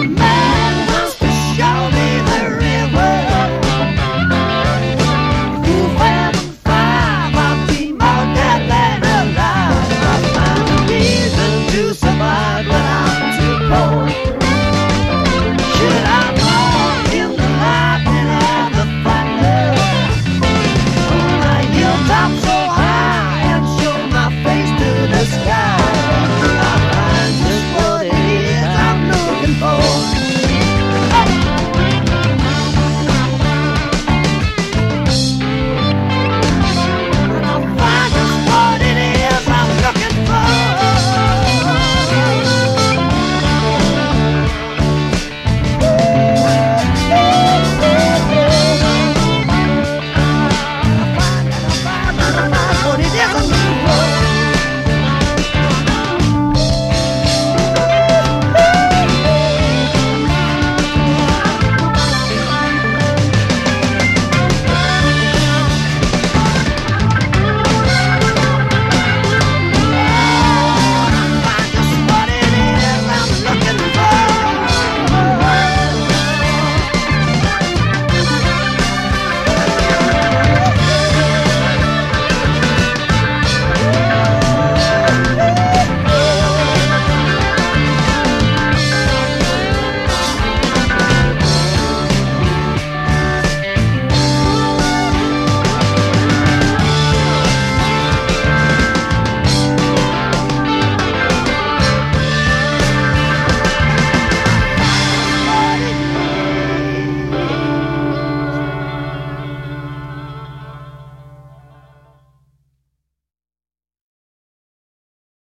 Amen.